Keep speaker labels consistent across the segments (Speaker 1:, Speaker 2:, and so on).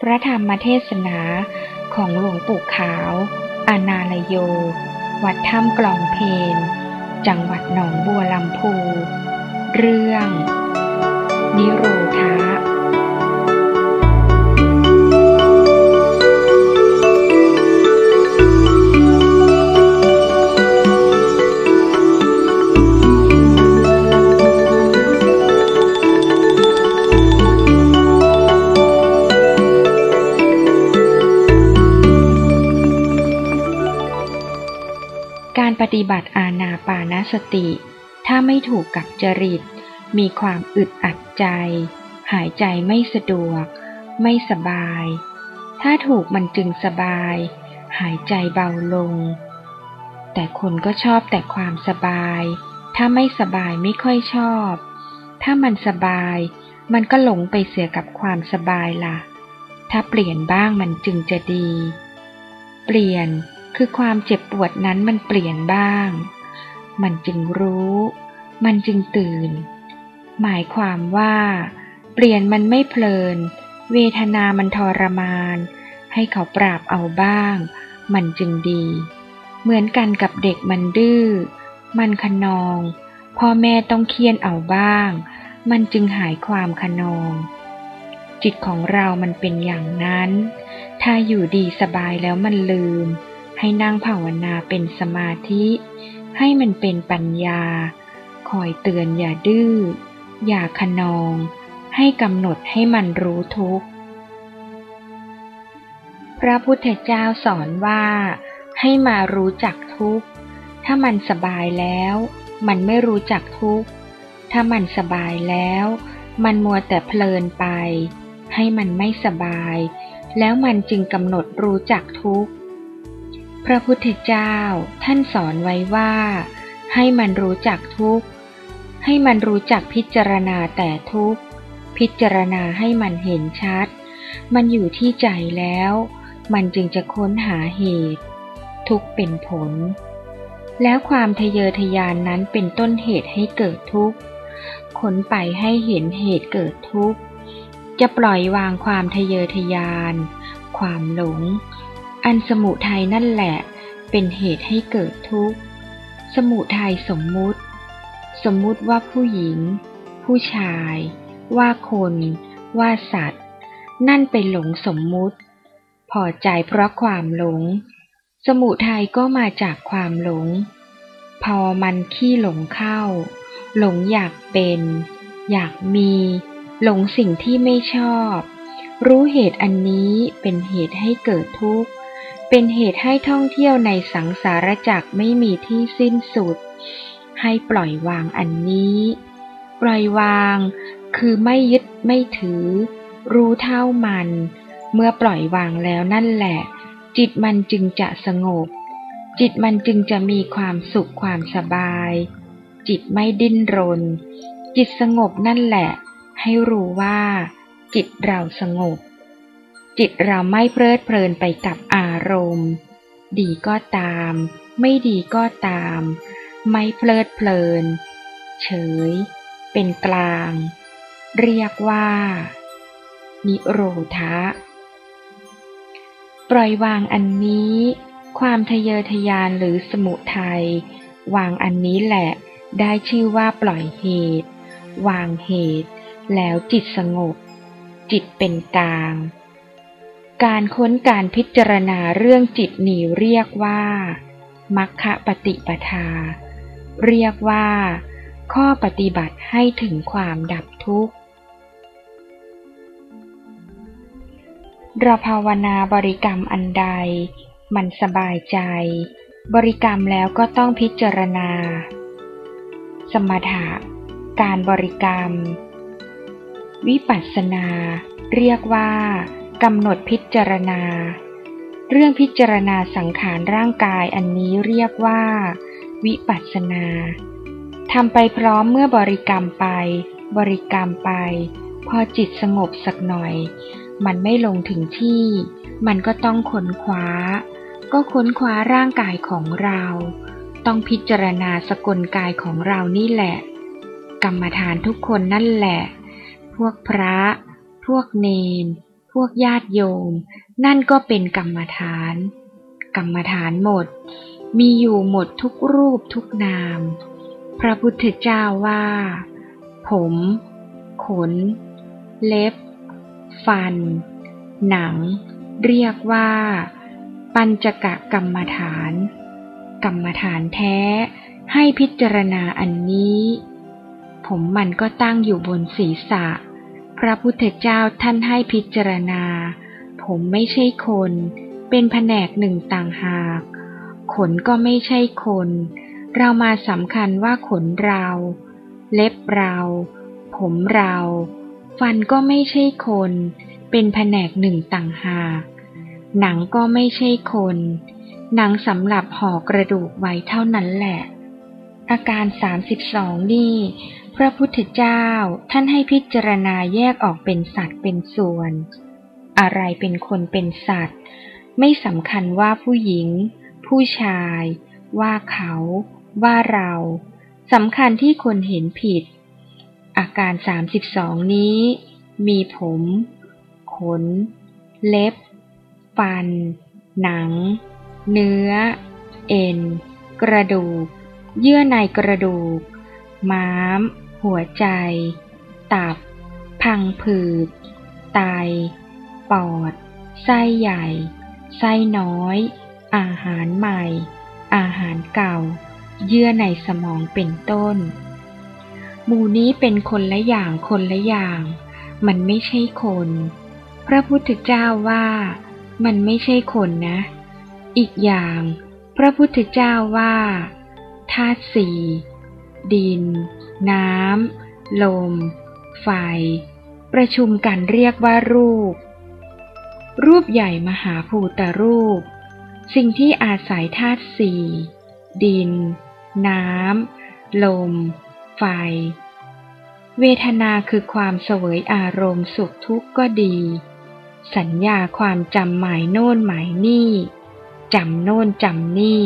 Speaker 1: พระธรรมเทศนาของหลวงปู่ขาว อานาลโย วัดถ้ำกลองเพน จังหวัดหนองบัวลำพู เรื่อง นิโร สติ ถ้าไม่ถูกกับจริต มีความอึดอัดใจ หายใจไม่สะดวก ไม่สบาย ถ้าถูกมันจึงสบาย หายใจเบาลง แต่คนก็ชอบแต่ความสบาย ถ้าไม่สบายไม่ค่อยชอบ ถ้ามันสบาย มันก็หลงไปเสียกับความสบายละ่ะ ถ้าเปลี่ยนบ้างมันจึงจะดี เปลี่ยนคือความเจ็บปวดนั้นมันเปลี่ยนบ้าง มันจึงรู้ มันจึงตื่น หมายความว่า เปลี่ยนมันไม่เพลิน เวทนามันทรมาน ให้เขาปราบเอาบ้าง มันจึงดี เหมือนกันกับเด็กมันดื้อ มันขนอง พ่อแม่ต้องเคียนเอาบ้าง มันจึงหายความขนอง จิตของเรามันเป็นอย่างนั้น ถ้าอยู่ดีสบายแล้วมันลืมให้นั่งภาวนาเป็นสมาธิ ให้มันเป็นปัญญา คอยเตือนอย่าดื้อ อย่าขนอง ให้กำหนดให้มันรู้ทุกข์ พระพุทธเจ้าสอนว่า ให้มารู้จักทุกข์ ถ้ามันสบายแล้ว มันไม่รู้จักทุกข์ ถ้ามันสบายแล้ว มันมัวแต่เพลินไป ให้มันไม่สบาย แล้วมันจึงกำหนดรู้จักทุกข์ พระพุทธเจ้าท่านสอนไว้ว่า ให้มันรู้จักทุกข์ ให้มันรู้จักพิจารณาแต่ทุกข์ พิจารณาให้มันเห็นชัด มันอยู่ที่ใจแล้ว มันจึงจะค้นหาเหตุ ทุกเป็นผล แล้วความทะเยอทะยานนั้นเป็นต้นเหตุให้เกิดทุกข์ค้นไปให้เห็นเหตุเกิดทุกข์ จะปล่อยวางความทะเยอทะยาน ความหลง อันสมุทัยนั่นแหละ เป็นเหตุให้เกิดทุกข์ สมุทัยสมมุติ สมมุติว่าผู้หญิง ผู้ชาย ว่าคน ว่าสัตว์ นั่นเป็นหลงสมมุติ พอใจเพราะความหลง สมุทัยก็มาจากความหลง พอมันขี้หลงเข้า หลงอยากเป็น อยากมี หลงสิ่งที่ไม่ชอบ รู้เหตุอันนี้เป็นเหตุให้เกิดทุกข์ เป็นเหตุให้ท่องเที่ยวในสังสารจักรไม่มีที่สิ้นสุด ให้ปล่อยวางอันนี้ ปล่อยวางคือไม่ยึดไม่ถือ รู้เท่ามัน เมื่อปล่อยวางแล้วนั่นแหละ จิตมันจึงจะสงบ จิตมันจึงจะมีความสุขความสบาย จิตไม่ดิ้นรน จิตสงบนั่นแหละ ให้รู้ว่า จิตเราสงบ จิตเราไม่เพลิดเพลินไปกับอารมณ์ ดีก็ตาม ไม่ดีก็ตาม ไม่เพลิดเพลิน เฉย เป็นกลาง เรียกว่า นิโรธะ ปล่อยวางอันนี้ ความทะเยอทะยานหรือสมุทัยวางอันนี้แหละ ได้ชื่อว่าปล่อยเหตุ วางเหตุ แล้วจิตสงบ จิตเป็นกลาง การค้นการพิจารณาเรื่องจิตนีเรียกว่า มัคคะปฏิปทา เรียกว่า ข้อปฏิบัติให้ถึงความดับทุกข์ เราภาวนาบริกรรมอันใด มันสบายใจ บริกรรมแล้วก็ต้องพิจารณา สมถะ การบริกรรม วิปัสสนา เรียกว่า กำหนดพิจารณา เรื่องพิจารณาสังขารร่างกายอันนี้เรียกว่า วิปัสสนาทำไปพร้อมเมื่อบริกรรมไป บริกรรมไป พอจิตสงบสักหน่อย มันไม่ลงถึงที่ มันก็ต้องค้นคว้า ก็ค้นคว้าร่างกายของเรา ต้องพิจารณาสกลกายของเรานี่แหละ กรรมฐานทุกคนนั่นแหละ พวกพระ พวกเนน วกญาติโยม นั่นก็เป็นกรรมฐาน กรรมฐานหมด มีอยู่หมดทุกรูปทุกนาม พระพุทธเจ้าว่า ผม ขน เล็บ ฟัน หนัง เรียกว่า ปัญจกะกรรมฐาน กรรมฐานแท้ให้พิจารณาอันนี้ ผมมันก็ตั้งอยู่บนศีรษะ พระพุทธเจ้าท่านให้พิจารณา ผมไม่ใช่คน เป็นแผนกหนึ่งต่างหาก ขนก็ไม่ใช่คน เรามาสำคัญว่าขนเรา เล็บเรา ผมเรา ฟันก็ไม่ใช่คน เป็นแผนกหนึ่งต่างหาก หนังก็ไม่ใช่คน หนังสำหรับห่อกระดูกไว้เท่านั้นแหละ อาการ 32 นี่ พระพุทธเจ้าท่านให้พิจารณาแยกออกเป็นสัตว์เป็นส่วน อะไรเป็นคนเป็นสัตว์ ไม่สำคัญว่าผู้หญิง ผู้ชาย ว่าเขา ว่าเราสำคัญที่คนเห็นผิด อาการ 32 นี้ มีผม ขน เล็บ ฟัน หนัง เนื้อ เอ็น กระดูก เยื่อในกระดูก ม้าม หัวใจ ตับ พังผืด ไต ปอด ไส้ใหญ่ ไส้น้อย อาหารใหม่ อาหารเก่า เยื่อในสมองเป็นต้น หมู่นี้เป็นคนละอย่างคนละอย่าง มันไม่ใช่คน พระพุทธเจ้าว่า มันไม่ใช่คนนะ อีกอย่าง พระพุทธเจ้าว่า ธาตุสี่ ดิน น้ำ ลม ไฟ ประชุมกันเรียกว่ารูป รูปใหญ่มหาภูตรูป สิ่งที่อาศัยธาตุสี่ ดิน น้ำ ลม ไฟ เวทนาคือความเสวยอารมณ์สุขทุกข์ก็ดี สัญญาความจำหมายโน่นหมายนี่จำโน่นจำนี่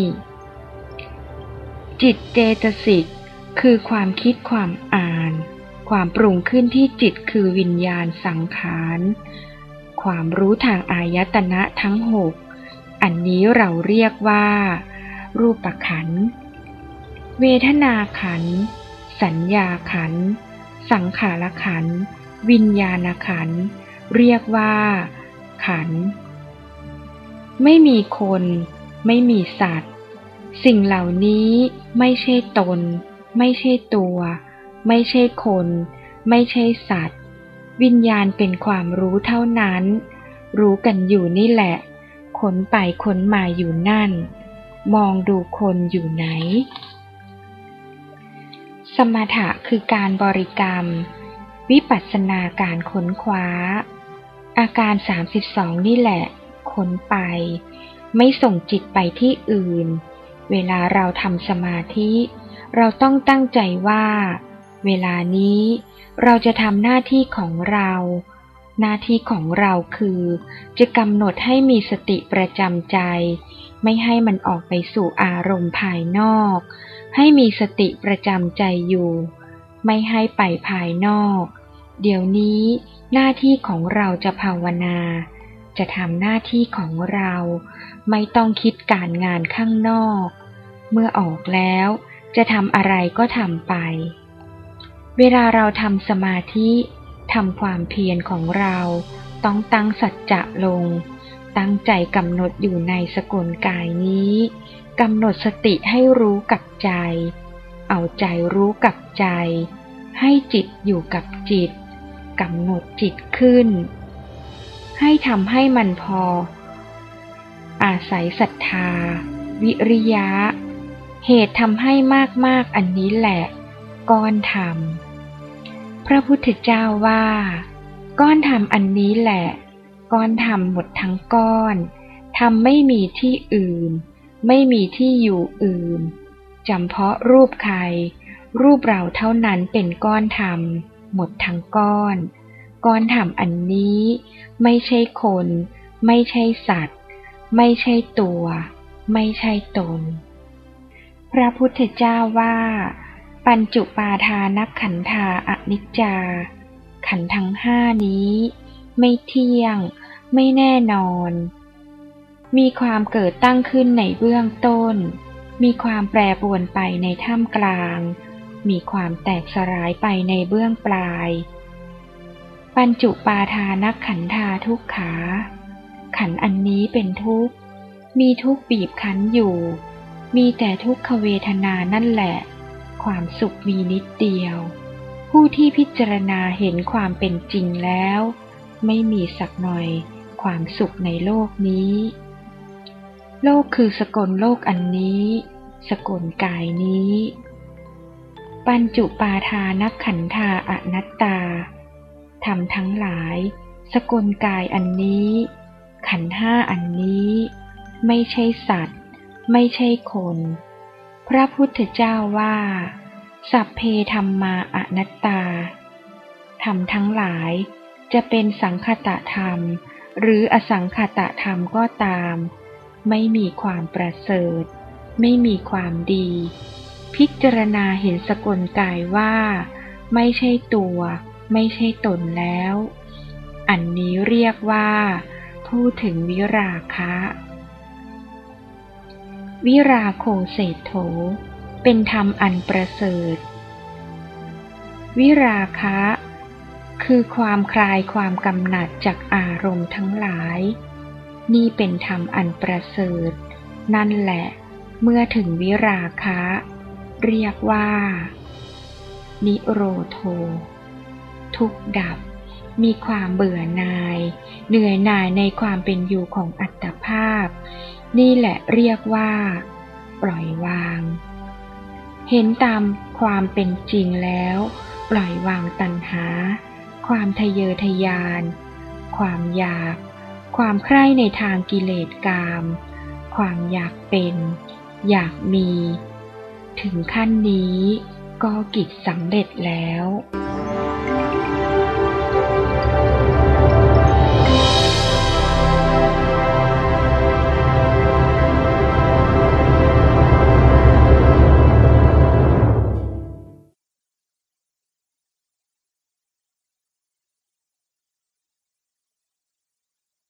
Speaker 1: จิตเจตสิกคือความคิดความอ่าน ความปรุงขึ้นที่จิตคือวิญญาณสังขาร ความรู้ทางอายตนะทั้งหกอันนี้เราเรียกว่า รูปขัน เวทนาขัน สัญญาขัน สังขารขัน วิญญาณขัน เรียกว่า ขัน ไม่มีคน ไม่มีสัตว์ สิ่งเหล่านี้ไม่ใช่ตน ไม่ใช่ตัว ไม่ใช่คน ไม่ใช่สัตว์ วิญญาณเป็นความรู้เท่านั้น รู้กันอยู่นี่แหละขนไปขนมาอยู่นั่น มองดูคนอยู่ไหน สมถะคือการบริกรรม วิปัสสนาการค้นคว้า อาการ 32 นี่แหละ ค้นไป ไม่ส่งจิตไปที่อื่น เวลาเราทำสมาธิ เราต้องตั้งใจว่า เวลานี้เราจะทำหน้าที่ของเรา หน้าที่ของเราคือ จะกำหนดให้มีสติประจำใจ ไม่ให้มันออกไปสู่อารมณ์ภายนอก ให้มีสติประจำใจอยู่ ไม่ให้ไปภายนอก เดี๋ยวนี้หน้าที่ของเราจะภาวนา จะทำหน้าที่ของเรา ไม่ต้องคิดการงานข้างนอก เมื่อออกแล้ว จะทำอะไรก็ทำไป เวลาเราทำสมาธิทำความเพียรของเรา ต้องตั้งสัจจะลง ตั้งใจกำหนดอยู่ในสกุลกายนี้กำหนดสติให้รู้กับใจ เอาใจรู้กับใจ ให้จิตอยู่กับจิตกำหนดจิตขึ้น ให้ทำให้มันพอ อาศัยศรัทธา วิริยะ เหตุทำให้มากๆอันนี้แหละ ก้อนธรรม พระพุทธเจ้าว่า ก้อนธรรมอันนี้แหละ ก้อนธรรมหมดทั้งก้อนธรรมไม่มีที่อื่น ไม่มีที่อยู่อื่นจำเพาะรูปใคร รูปเราเท่านั้นเป็นก้อนธรรม หมดทั้งก้อน ก้อนธรรมอันนี้ ไม่ใช่คน ไม่ใช่สัตว์ ไม่ใช่ตัว ไม่ใช่ตน พระพุทธเจ้าว่า ปัญจุปาทานักขันธาอนิจจา ขันทั้งห้านี้ ไม่เที่ยง ไม่แน่นอน มีความเกิดตั้งขึ้นในเบื้องต้น มีความแปรปรวนไปในท่ามกลาง มีความแตกสลายไปในเบื้องปลาย ปัญจุปาทานักขันธาทุกขา ขันอันนี้เป็นทุกข์ มีทุกข์บีบคั้นอยู่ มีแต่ทุกขเวทนานั่นแหละ ความสุขมีนิดเดียว ผู้ที่พิจารณาเห็นความเป็นจริงแล้ว ไม่มีสักหน่อยความสุขในโลกนี้ โลกคือสกลโลกอันนี้ สกลกายนี้ ปัญจุปาทานักขันธาอนัตตาทำทั้งหลาย สกลกายอันนี้ ขันห้าอันนี้ ไม่ใช่สัตว์ ไม่ใช่คน พระพุทธเจ้าว่า สัพเพธรรมมาอนัตตาทำทั้งหลายจะเป็นสังคตะธรรม หรืออสังคตะธรรมก็ตาม ไม่มีความประเสริฐ ไม่มีความดี พิจารณาเห็นสกลกายว่า ไม่ใช่ตัว ไม่ใช่ตนแล้ว อันนี้เรียกว่าพูดถึงวิราคะ วิราโคเศธโถ เป็นธรรมอันประเสริฐ วิราคะ คือความคลายความกำหนัดจากอารมณ์ทั้งหลาย นี่เป็นธรรมอันประเสริฐ นั่นแหละ เมื่อถึงวิราคะ เรียกว่า นิโรโท ทุกดับ มีความเบื่อหน่าย เหนื่อยหน่ายในความเป็นอยู่ของอัตภาพ นี่แหละเรียกว่า ปล่อยวาง เห็นตามความเป็นจริงแล้ว ปล่อยวางตัณหา ความทะเยอทะยาน ความอยาก ความใคร่ในทางกิเลสกาม ความอยากเป็น อยากมี ถึงขั้นนี้ก็กิจสำเร็จแล้ว